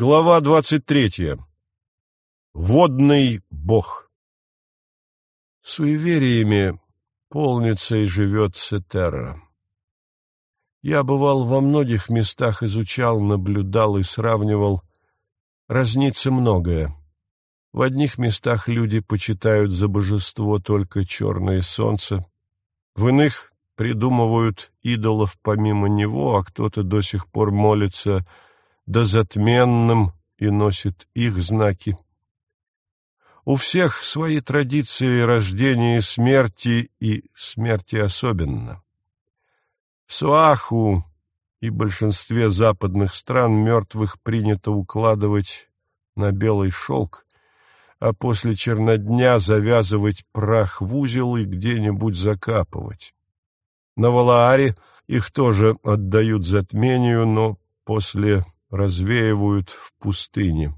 Глава двадцать третья. Водный бог. Суевериями полнится и живет Сетерра. Я бывал во многих местах, изучал, наблюдал и сравнивал. Разнится многое. В одних местах люди почитают за божество только черное солнце, в иных придумывают идолов помимо него, а кто-то до сих пор молится — да затменным и носит их знаки. У всех свои традиции рождения и смерти, и смерти особенно. В Суаху и большинстве западных стран мертвых принято укладывать на белый шелк, а после чернодня завязывать прах в узел и где-нибудь закапывать. На Валааре их тоже отдают затмению, но после развеивают в пустыне.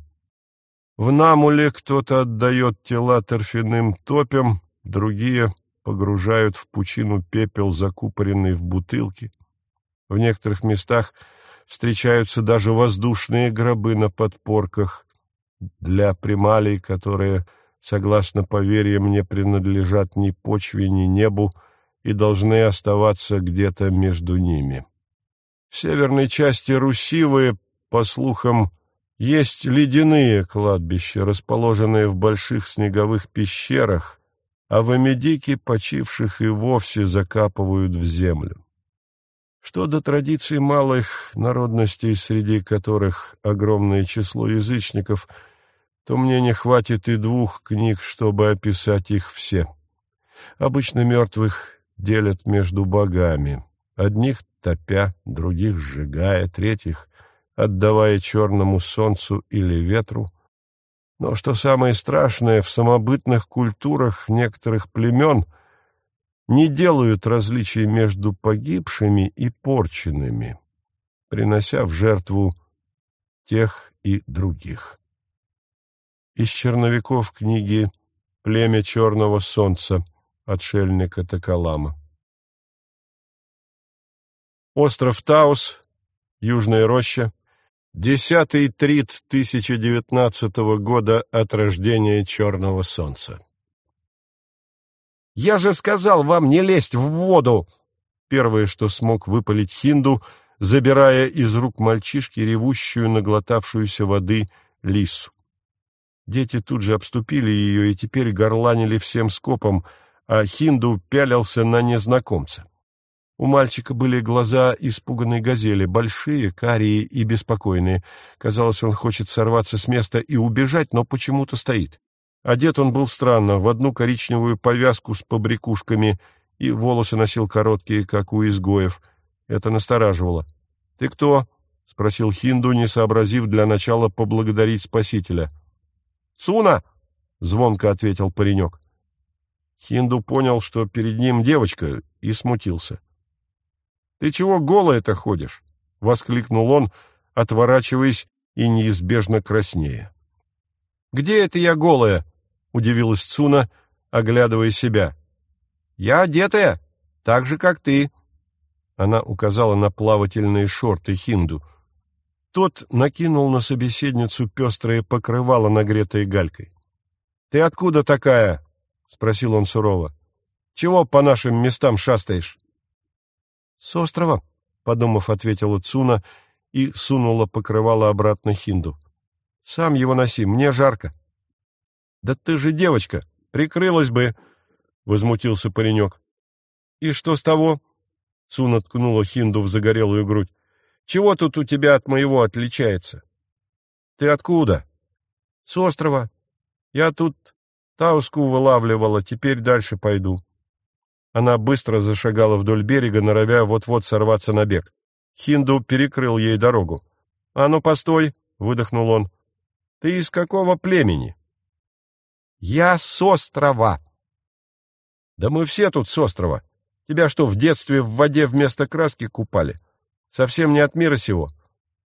В Намуле кто-то отдает тела торфяным топям, другие погружают в пучину пепел, закупоренный в бутылки. В некоторых местах встречаются даже воздушные гробы на подпорках для прималей, которые, согласно поверьям, не принадлежат ни почве, ни небу и должны оставаться где-то между ними. В северной части Русивы по слухам, есть ледяные кладбища, расположенные в больших снеговых пещерах, а в Эмедике почивших и вовсе закапывают в землю. Что до традиций малых народностей, среди которых огромное число язычников, то мне не хватит и двух книг, чтобы описать их все. Обычно мертвых делят между богами, одних топя, других сжигая, третьих отдавая черному солнцу или ветру. Но что самое страшное, в самобытных культурах некоторых племен не делают различий между погибшими и порченными, принося в жертву тех и других. Из черновиков книги «Племя черного солнца» отшельника Токолама. Остров Таус, Южная роща, Десятый трит 1019 года от рождения Черного Солнца. «Я же сказал вам не лезть в воду!» Первое, что смог выпалить Хинду, забирая из рук мальчишки ревущую, наглотавшуюся воды лису. Дети тут же обступили ее и теперь горланили всем скопом, а Хинду пялился на незнакомца. У мальчика были глаза испуганной газели, большие, карие и беспокойные. Казалось, он хочет сорваться с места и убежать, но почему-то стоит. Одет он был странно, в одну коричневую повязку с побрякушками, и волосы носил короткие, как у изгоев. Это настораживало. — Ты кто? — спросил Хинду, не сообразив для начала поблагодарить спасителя. — Цуна! — звонко ответил паренек. Хинду понял, что перед ним девочка, и смутился. — ты чего голая-то ходишь? — воскликнул он, отворачиваясь и неизбежно краснея. — Где это я голая? — удивилась Цуна, оглядывая себя. — Я одетая, так же, как ты. Она указала на плавательные шорты хинду. Тот накинул на собеседницу пестрое покрывало, нагретое галькой. — Ты откуда такая? — спросил он сурово. — Чего по нашим местам шастаешь? — С острова, — подумав, ответила Цуна и сунула покрывало обратно Хинду. — Сам его носи, мне жарко. — Да ты же девочка, прикрылась бы, — возмутился паренек. — И что с того? — Цуна ткнула Хинду в загорелую грудь. — Чего тут у тебя от моего отличается? — Ты откуда? — С острова. Я тут тауску вылавливала, теперь дальше пойду. Она быстро зашагала вдоль берега, норовя вот-вот сорваться на бег. Хинду перекрыл ей дорогу. — А ну, постой! — выдохнул он. — Ты из какого племени? — Я с острова. — Да мы все тут с острова. Тебя что, в детстве в воде вместо краски купали? Совсем не от мира сего.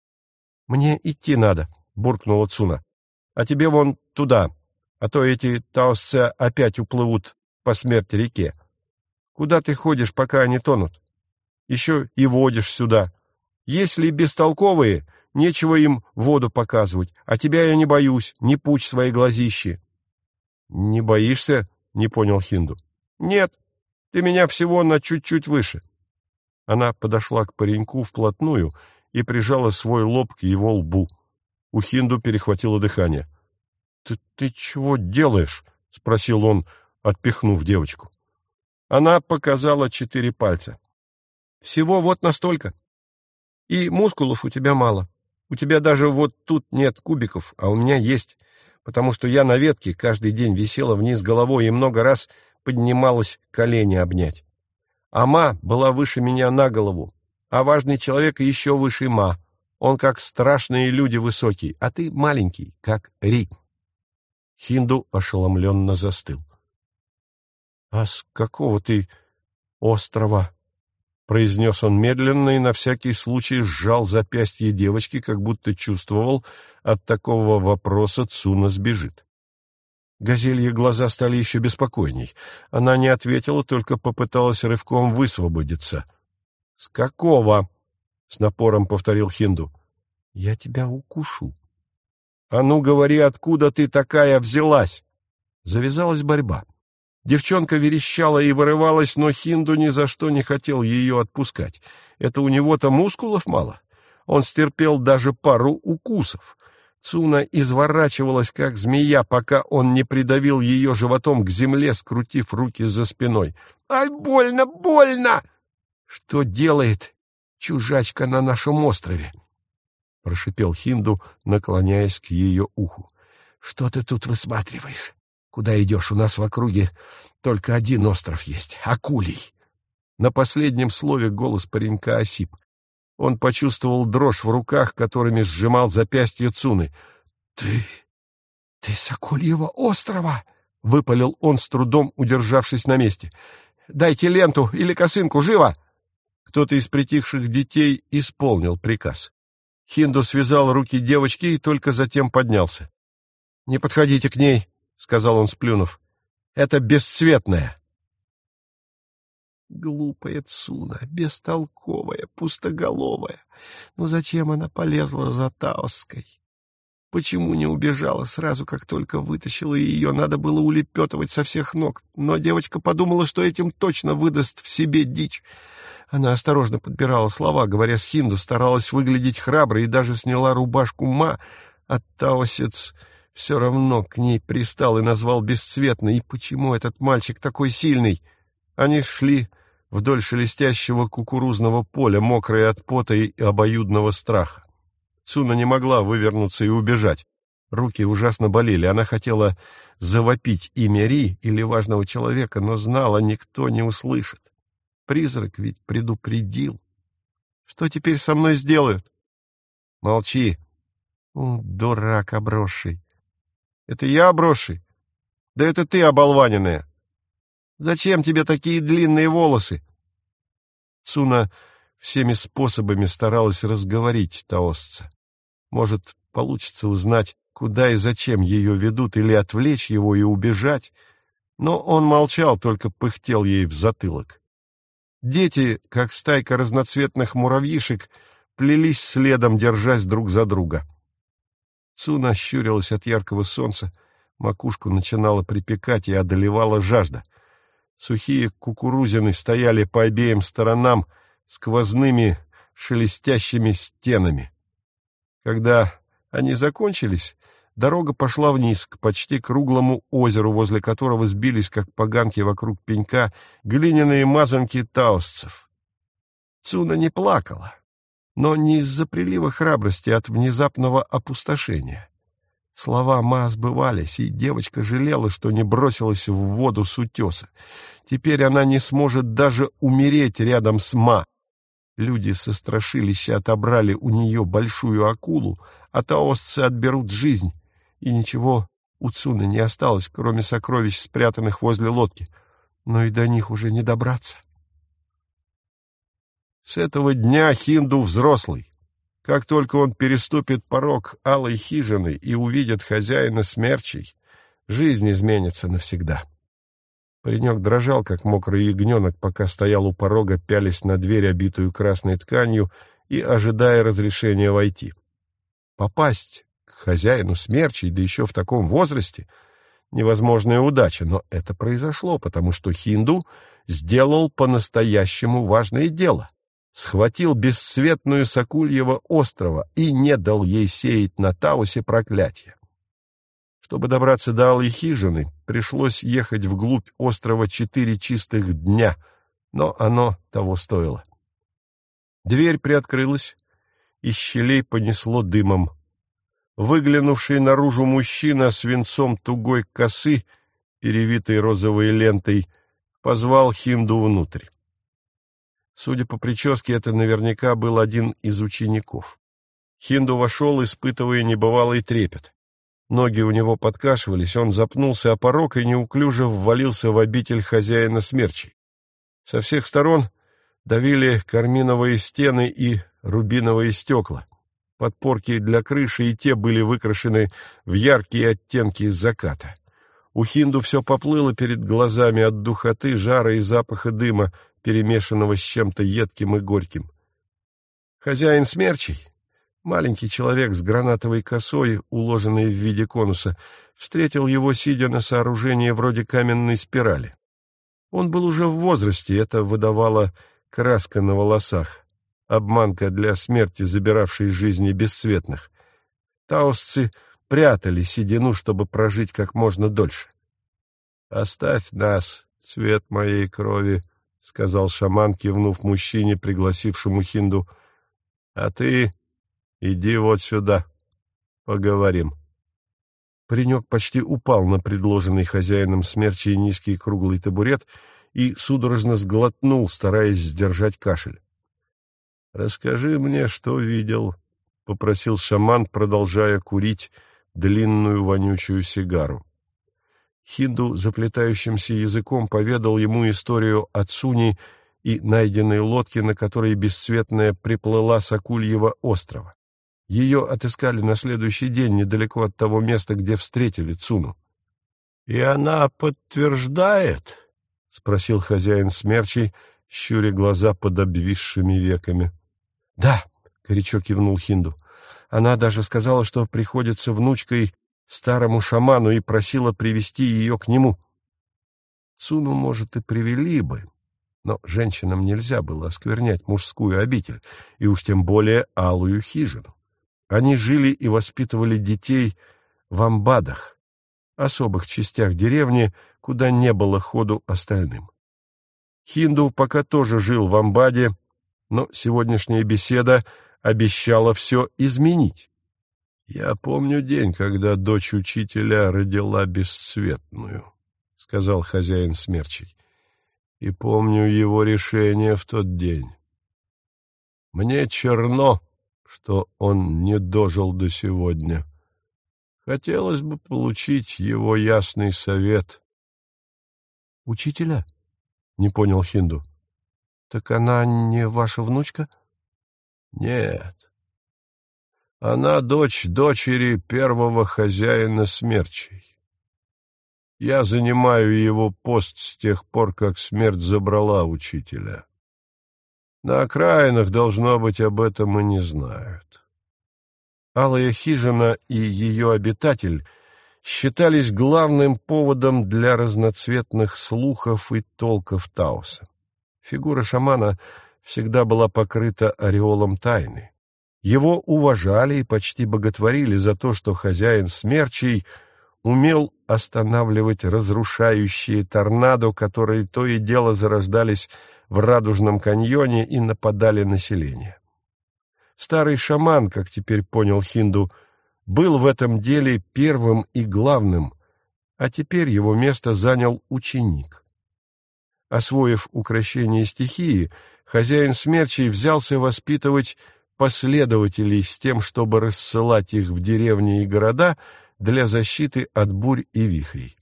— Мне идти надо, — буркнула Цуна. — А тебе вон туда, а то эти таосцы опять уплывут по смерти реке. Куда ты ходишь, пока они тонут? Еще и водишь сюда. Если бестолковые, нечего им воду показывать, а тебя я не боюсь, не пучь свои глазищи. — Не боишься? — не понял Хинду. — Нет, ты меня всего на чуть-чуть выше. Она подошла к пареньку вплотную и прижала свой лоб к его лбу. У Хинду перехватило дыхание. — Ты, ты чего делаешь? — спросил он, отпихнув девочку. Она показала четыре пальца. — Всего вот настолько. И мускулов у тебя мало. У тебя даже вот тут нет кубиков, а у меня есть, потому что я на ветке каждый день висела вниз головой и много раз поднималась колени обнять. А Ма была выше меня на голову, а важный человек еще выше Ма. Он как страшные люди высокий, а ты маленький, как Ри. Хинду ошеломленно застыл. — А с какого ты острова? — произнес он медленно и на всякий случай сжал запястье девочки, как будто чувствовал, от такого вопроса Цуна сбежит. Газелье глаза стали еще беспокойней. Она не ответила, только попыталась рывком высвободиться. — С какого? — с напором повторил Хинду. — Я тебя укушу. «А ну, говори, откуда ты такая взялась?» Завязалась борьба. Девчонка верещала и вырывалась, но Хинду ни за что не хотел ее отпускать. Это у него-то мускулов мало. Он стерпел даже пару укусов. Цуна изворачивалась, как змея, пока он не придавил ее животом к земле, скрутив руки за спиной. «Ай, больно, больно!» «Что делает чужачка на нашем острове?» — прошипел Хинду, наклоняясь к ее уху. — Что ты тут высматриваешь? Куда идешь? У нас в округе только один остров есть — Акулий. На последнем слове голос паренька осип. Он почувствовал дрожь в руках, которыми сжимал запястье Цуны. — Ты... ты с Акульего острова? — выпалил он с трудом, удержавшись на месте. — Дайте ленту или косынку, живо! Кто-то из притихших детей исполнил приказ. Хинду связал руки девочки и только затем поднялся. — Не подходите к ней, — сказал он, сплюнув. — Это бесцветная. Глупая Цуна, бестолковая, пустоголовая. Но зачем она полезла за Таоской? Почему не убежала сразу, как только вытащила ее? Надо было улепетывать со всех ног. Но девочка подумала, что этим точно выдаст в себе дичь. Она осторожно подбирала слова, говоря с Хинду, старалась выглядеть храброй и даже сняла рубашку Ма, а Таосец все равно к ней пристал и назвал бесцветной. И почему этот мальчик такой сильный? Они шли вдоль шелестящего кукурузного поля, мокрые от пота и обоюдного страха. Цуна не могла вывернуться и убежать. Руки ужасно болели. Она хотела завопить имя Ри или важного человека, но знала, никто не услышит. Призрак ведь предупредил. Что теперь со мной сделают? Молчи. дурак обросший. Это я обросший? Да это ты оболваненная. Зачем тебе такие длинные волосы? Цуна всеми способами старалась разговорить таосца. Может, получится узнать, куда и зачем ее ведут, или отвлечь его и убежать. Но он молчал, только пыхтел ей в затылок. Дети, как стайка разноцветных муравьишек, плелись следом, держась друг за друга. Цуна щурилась от яркого солнца, макушку начинала припекать и одолевала жажда. Сухие кукурузины стояли по обеим сторонам сквозными шелестящими стенами. Когда они закончились, Дорога пошла вниз, к почти круглому озеру, возле которого сбились, как поганки вокруг пенька, глиняные мазанки таосцев. Цуна не плакала, но не из-за прилива храбрости, от внезапного опустошения. Слова Ма сбывались, и девочка жалела, что не бросилась в воду с утеса. Теперь она не сможет даже умереть рядом с Ма. Люди со страшилища отобрали у нее большую акулу, а таосцы отберут жизнь и ничего у Цуны не осталось, кроме сокровищ, спрятанных возле лодки, но и до них уже не добраться. С этого дня Хинду взрослый. Как только он переступит порог алой хижины и увидит хозяина смерчей, жизнь изменится навсегда. Паренек дрожал, как мокрый ягненок, пока стоял у порога, пялись на дверь, обитую красной тканью, и ожидая разрешения войти. Попасть к хозяину смерчей, да еще в таком возрасте — невозможная удача, но это произошло, потому что Хинду сделал по-настоящему важное дело. Схватил бесцветную Сокульева острова и не дал ей сеять на Таусе проклятие. Чтобы добраться до Алой хижины, пришлось ехать вглубь острова четыре чистых дня, но оно того стоило. Дверь приоткрылась, из щелей понесло дымом. Выглянувший наружу мужчина с венцом тугой косы, перевитой розовой лентой, позвал Хинду внутрь. Судя по прическе, это наверняка был один из учеников. Хинду вошел, испытывая небывалый трепет. Ноги у него подкашивались, он запнулся о порог и неуклюже ввалился в обитель хозяина смерчей. Со всех сторон давили карминовые стены и рубиновые стекла. Подпорки для крыши и те были выкрашены в яркие оттенки заката. У Хинду все поплыло перед глазами от духоты, жара и запаха дыма, перемешанного с чем-то едким и горьким. Хозяин смерчей, Маленький человек с гранатовой косой, уложенной в виде конуса, встретил его, сидя на сооружении вроде каменной спирали. Он был уже в возрасте, это выдавала краска на волосах, обманка для смерти, забиравшей жизни бесцветных. Таусцы прятали седину, чтобы прожить как можно дольше. — Оставь нас, цвет моей крови, — сказал шаман, кивнув мужчине, пригласившему хинду. — А ты Иди вот сюда, поговорим. Паренек почти упал на предложенный хозяином смерчи низкий круглый табурет и судорожно сглотнул, стараясь сдержать кашель. — Расскажи мне, что видел, — попросил шаман, продолжая курить длинную вонючую сигару. Хинду заплетающимся языком поведал ему историю о Цуни и найденной лодке, на которой бесцветная приплыла с Акульего острова. Ее отыскали на следующий день недалеко от того места, где встретили Цуну. — И она подтверждает? — спросил хозяин смерчей, щуря глаза под обвисшими веками. — Да, — горячо кивнул Хинду. Она даже сказала, что приходится внучкой старому шаману и просила привести ее к нему. Цуну, может, и привели бы, но женщинам нельзя было осквернять мужскую обитель, и уж тем более алую хижину. Они жили и воспитывали детей в амбадах, особых частях деревни, куда не было ходу остальным. Хинду пока тоже жил в амбаде, но сегодняшняя беседа обещала все изменить. «Я помню день, когда дочь учителя родила бесцветную», — сказал хозяин смерчей, — «и помню его решение в тот день. Мне черно, что он не дожил до сегодня. Хотелось бы получить его ясный совет. — Учителя? — не понял Хинду. — Так она не ваша внучка? — Нет. Она дочь дочери первого хозяина смерчей. Я занимаю его пост с тех пор, как смерть забрала учителя. На окраинах, должно быть, об этом и не знают. Алая хижина и ее обитатель считались главным поводом для разноцветных слухов и толков Тауса. Фигура шамана всегда была покрыта ореолом тайны. Его уважали и почти боготворили за то, что хозяин смерчей умел останавливать разрушающие торнадо, которые то и дело зарождались в Радужном каньоне и нападали население. Старый шаман, как теперь понял Хинду, был в этом деле первым и главным, а теперь его место занял ученик. Освоив украшение стихии, хозяин смерчей взялся воспитывать последователей с тем, чтобы рассылать их в деревни и города для защиты от бурь и вихрей.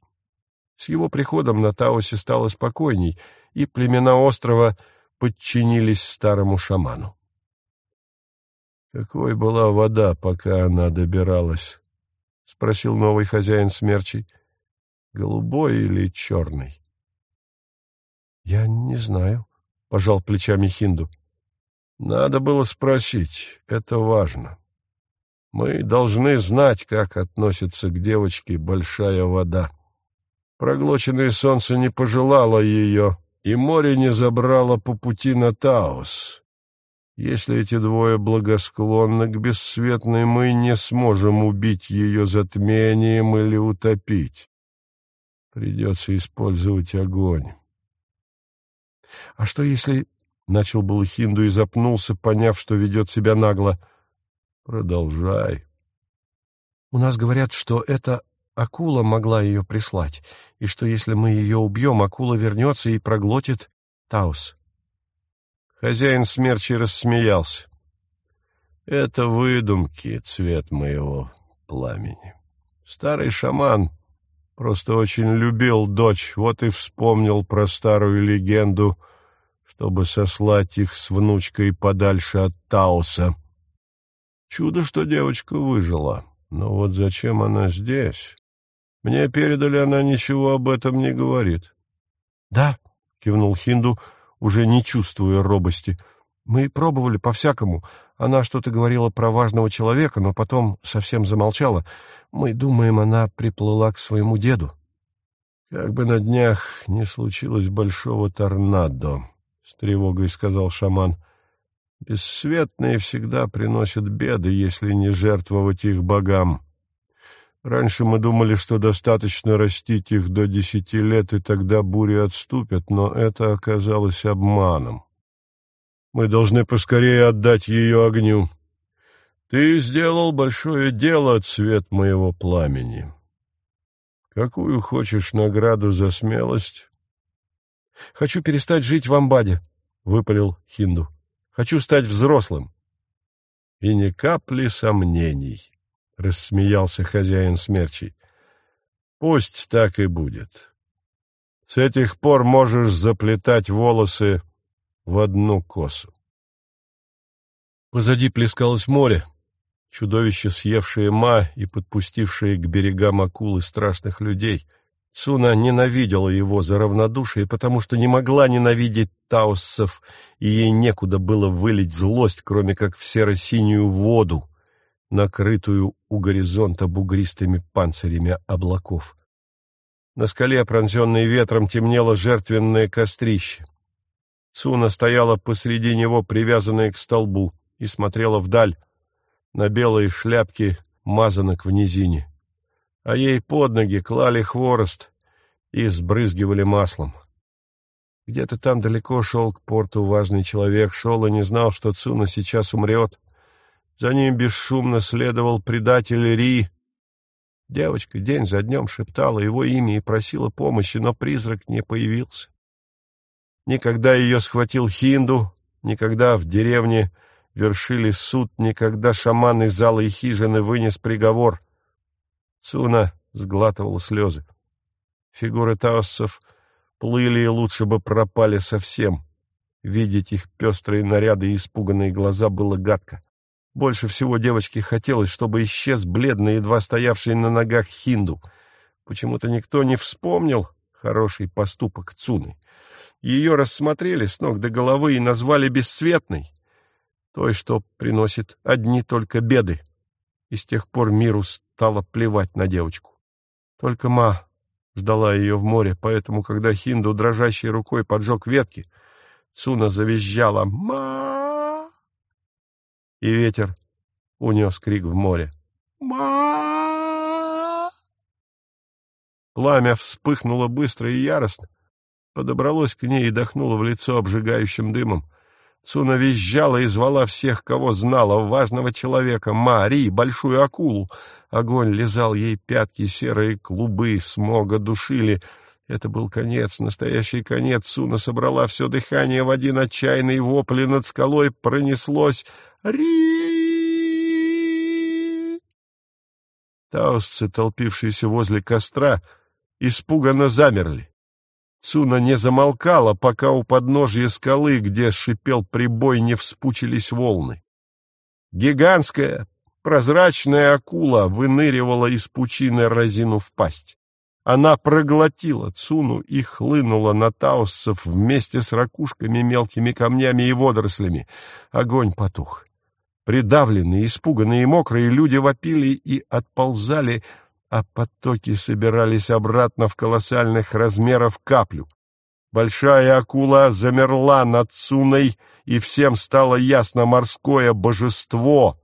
С его приходом на Таосе стало спокойней — и племена острова подчинились старому шаману. «Какой была вода, пока она добиралась?» — спросил новый хозяин смерчей. «Голубой или черный?» «Я не знаю», — пожал плечами Хинду. «Надо было спросить, это важно. Мы должны знать, как относится к девочке большая вода. Проглоченное солнце не пожелало ее, и море не забрало по пути на Таос. Если эти двое благосклонны к бесцветной, мы не сможем убить ее затмением или утопить. Придется использовать огонь. — А что если... — начал был Хинду и запнулся, поняв, что ведет себя нагло. — Продолжай. — У нас говорят, что это акула могла ее прислать, и что если мы ее убьем, акула вернется и проглотит Таус. Хозяин смерчи рассмеялся. — Это выдумки, цвет моего пламени. Старый шаман просто очень любил дочь, вот и вспомнил про старую легенду — чтобы сослать их с внучкой подальше от Таоса. Чудо, что девочка выжила. Но вот зачем она здесь? Мне передали, она ничего об этом не говорит. — Да, — кивнул Хинду, уже не чувствуя робости. — Мы пробовали по-всякому. Она что-то говорила про важного человека, но потом совсем замолчала. Мы думаем, она приплыла к своему деду. Как бы на днях не случилось большого торнадо, с тревогой сказал шаман. Бесцветные всегда приносят беды, если не жертвовать их богам. Раньше мы думали, что достаточно растить их до десяти лет, и тогда бури отступят, но это оказалось обманом. Мы должны поскорее отдать ее огню. Ты сделал большое дело, цвет моего пламени. Какую хочешь награду за смелость? — Хочу перестать жить в Амбаде, — выпалил Хинду. — Хочу стать взрослым. — И ни капли сомнений, — рассмеялся хозяин смерчей. — Пусть так и будет. С этих пор можешь заплетать волосы в одну косу. Позади плескалось море, чудовище, съевшее ма и подпустившее к берегам акулы страшных людей — Цуна ненавидела его за равнодушие, потому что не могла ненавидеть таоссов, и ей некуда было вылить злость, кроме как в серо-синюю воду, накрытую у горизонта бугристыми панцирями облаков. На скале, пронзенной ветром, темнело жертвенное кострище. Цуна стояла посреди него, привязанная к столбу, и смотрела вдаль, на белые шляпки мазанок в низине а ей под ноги клали хворост и сбрызгивали маслом. Где-то там далеко шел к порту важный человек, шел и не знал, что Цуна сейчас умрет. За ним бесшумно следовал предатель Ри. Девочка день за днем шептала его имя и просила помощи, но призрак не появился. Никогда ее схватил Хинду, никогда в деревне вершили суд, никогда шаман из зала и хижины вынес приговор — Суна сглатывал слезы. Фигуры таоссов плыли и лучше бы пропали совсем. Видеть их пестрые наряды и испуганные глаза было гадко. Больше всего девочке хотелось, чтобы исчез бледный, едва стоявший на ногах хинду. Почему-то никто не вспомнил хороший поступок Цуны. Ее рассмотрели с ног до головы и назвали бесцветной, той, что приносит одни только беды и с тех пор миру стало плевать на девочку. Только Ма ждала ее в море, поэтому, когда Хинду дрожащей рукой поджег ветки, Цуна завизжала «Ма!» И ветер унес крик в море «Ма!» Пламя вспыхнуло быстро и яростно, подобралось к ней и дохнуло в лицо обжигающим дымом. Суна визжала и звала всех, кого знала, важного человека, Мари, большую акулу. Огонь лизал ей пятки, серые клубы смога душили. Это был конец, настоящий конец. Суна собрала все дыхание в один отчаянный вопль, над скалой пронеслось «Ри!». Таусцы, толпившиеся возле костра, испуганно замерли. Цуна не замолкала, пока у подножья скалы, где шипел прибой, не вспучились волны. Гигантская, прозрачная акула выныривала из пучины разину в пасть. Она проглотила Цуну и хлынула на таоссов вместе с ракушками, мелкими камнями и водорослями. Огонь потух. Придавленные, испуганные и мокрые люди вопили и отползали, а потоки собирались обратно в колоссальных размеров каплю. Большая акула замерла над Цуной, и всем стало ясно морское божество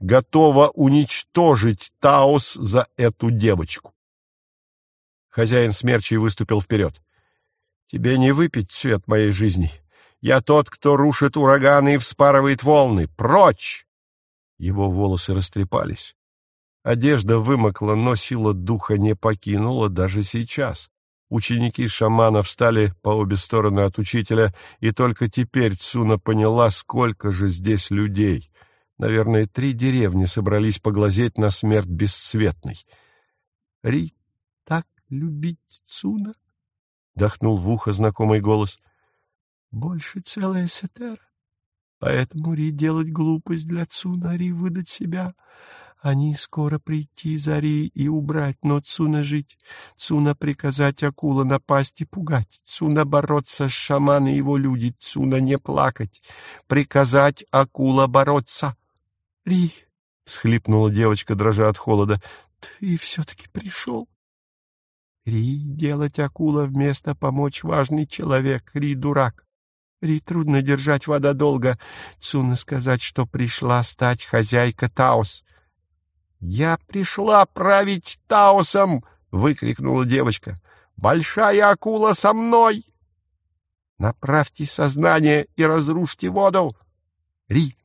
готово уничтожить Таос за эту девочку. Хозяин смерчей выступил вперед. «Тебе не выпить цвет моей жизни. Я тот, кто рушит ураганы и вспарывает волны. Прочь!» Его волосы растрепались. Одежда вымокла, но сила духа не покинула даже сейчас. Ученики шамана встали по обе стороны от учителя, и только теперь Цуна поняла, сколько же здесь людей. Наверное, три деревни собрались поглазеть на смерть бесцветной. — Ри, так любить Цуна? — дохнул в ухо знакомый голос. — Больше целая сетера. Поэтому Ри делать глупость для Цуна, Ри выдать себя — они скоро прийти, Зари, и убрать, но Цуна жить, Цуна приказать акула напасть и пугать, Цуна бороться с шаманой его люди, Цуна не плакать, приказать акула бороться. — Ри, — схлипнула девочка, дрожа от холода, — ты все-таки пришел. Ри, делать акула вместо помочь важный человек, Ри, дурак. Ри, трудно держать вода долго. Цуна сказать, что пришла стать хозяйка Таос. «Я пришла править Таосом!» — выкрикнула девочка. «Большая акула со мной!» «Направьте сознание и разрушьте воду!» «Ри,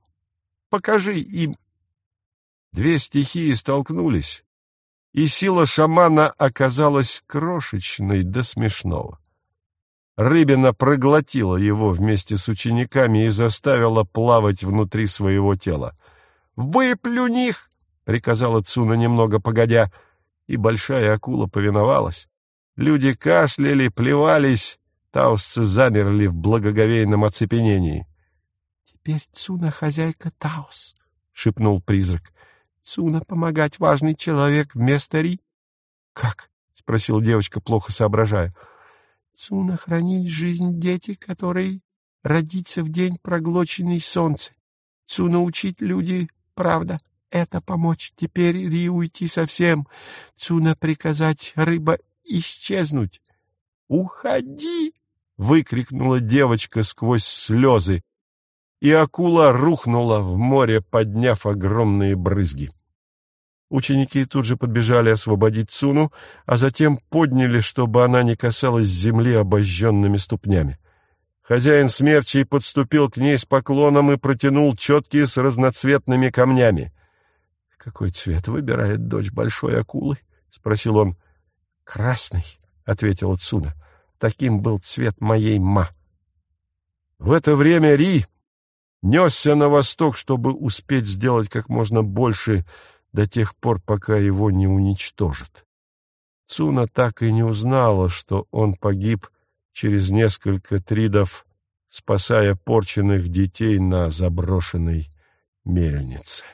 покажи им!» Две стихии столкнулись, и сила шамана оказалась крошечной до смешного. Рыбина проглотила его вместе с учениками и заставила плавать внутри своего тела. «Выплюнь — приказала Цуна немного погодя, и большая акула повиновалась. Люди кашляли, плевались, таусцы замерли в благоговейном оцепенении. — Теперь Цуна хозяйка Таус, — шепнул призрак. — Цуна помогать важный человек вместо Ри. — Как? — спросила девочка, плохо соображая. — Цуна хранить жизнь дети, которые родиться в день проглоченный солнце. Цуна учить люди, правда. — это помочь. Теперь Ри уйти совсем. Цуна приказать рыба исчезнуть. «Уходи!» — выкрикнула девочка сквозь слезы, и акула рухнула в море, подняв огромные брызги. Ученики тут же подбежали освободить Цуну, а затем подняли, чтобы она не касалась земли обожженными ступнями. Хозяин смерчей подступил к ней с поклоном и протянул четкие с разноцветными камнями. Какой цвет выбирает дочь большой акулы? — спросил он. — Красный, — ответила Цуна. — Таким был цвет моей ма. В это время Ри несся на восток, чтобы успеть сделать как можно больше до тех пор, пока его не уничтожат. Цуна так и не узнала, что он погиб через несколько тридов, спасая порченных детей на заброшенной мельнице.